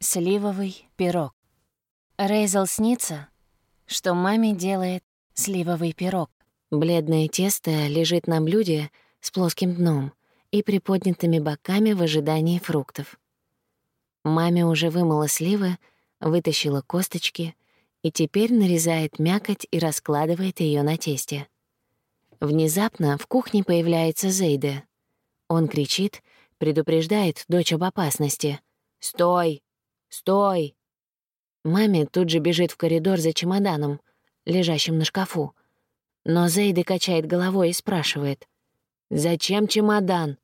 Сливовый пирог. Рейзел снится, что маме делает сливовый пирог. Бледное тесто лежит на блюде с плоским дном и приподнятыми боками в ожидании фруктов. Маме уже вымыла сливы, вытащила косточки и теперь нарезает мякоть и раскладывает ее на тесте. Внезапно в кухне появляется Зейде. Он кричит, предупреждает дочь об опасности. «Стой! Стой!» Маме тут же бежит в коридор за чемоданом, лежащим на шкафу. Но Зейда качает головой и спрашивает. «Зачем чемодан?»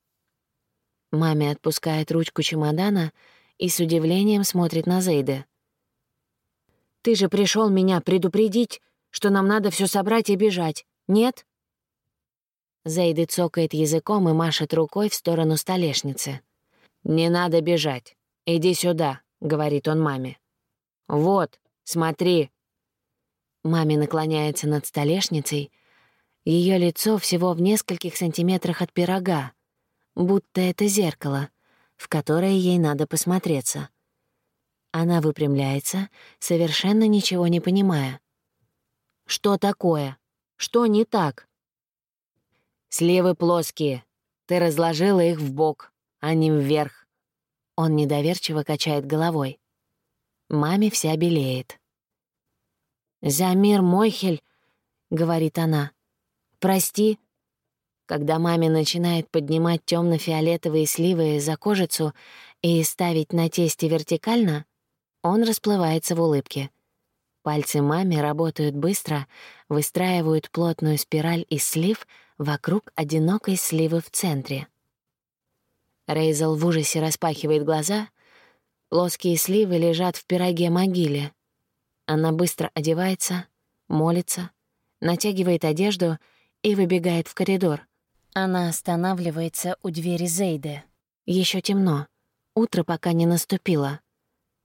Маме отпускает ручку чемодана и с удивлением смотрит на Зейда. «Ты же пришел меня предупредить, что нам надо все собрать и бежать, нет?» Зейды цокает языком и машет рукой в сторону столешницы. «Не надо бежать. Иди сюда», — говорит он маме. «Вот, смотри, Маме наклоняется над столешницей. Ее лицо всего в нескольких сантиметрах от пирога, будто это зеркало, в которое ей надо посмотреться. Она выпрямляется, совершенно ничего не понимая. «Что такое? Что не так?» «Сливы плоские. Ты разложила их в бок, а не вверх». Он недоверчиво качает головой. Маме вся белеет. «Замир Мойхель», — говорит она, — «прости». Когда маме начинает поднимать темно фиолетовые сливы за кожицу и ставить на тесте вертикально, он расплывается в улыбке. Пальцы маме работают быстро, выстраивают плотную спираль из слив вокруг одинокой сливы в центре. Рейзел в ужасе распахивает глаза. Плоские сливы лежат в пироге-могиле — она быстро одевается, молится, натягивает одежду и выбегает в коридор. Она останавливается у двери Зейды. Еще темно. Утро пока не наступило.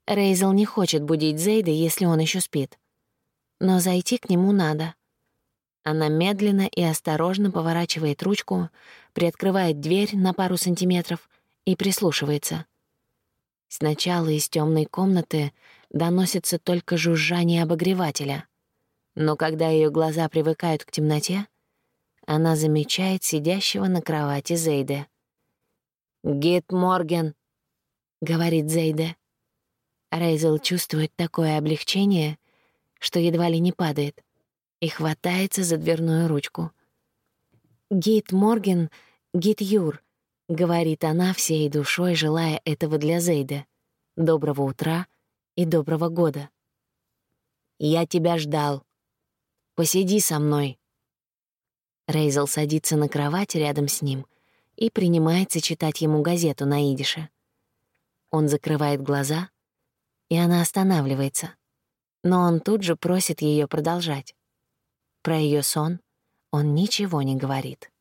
Рейзел не хочет будить Зейда, если он еще спит. Но зайти к нему надо. Она медленно и осторожно поворачивает ручку, приоткрывает дверь на пару сантиметров и прислушивается. Сначала из темной комнаты доносится только жужжание обогревателя. Но когда ее глаза привыкают к темноте, она замечает сидящего на кровати Зейде. «Гит Морген», — говорит Зейде. Рейзел чувствует такое облегчение, что едва ли не падает, и хватается за дверную ручку. «Гит Морген, Гит Юр», — говорит она всей душой, желая этого для Зейда. «Доброго утра», — и доброго года. Я тебя ждал. Посиди со мной. Рейзел садится на кровать рядом с ним и принимается читать ему газету на идише. Он закрывает глаза, и она останавливается. Но он тут же просит ее продолжать. Про ее сон он ничего не говорит.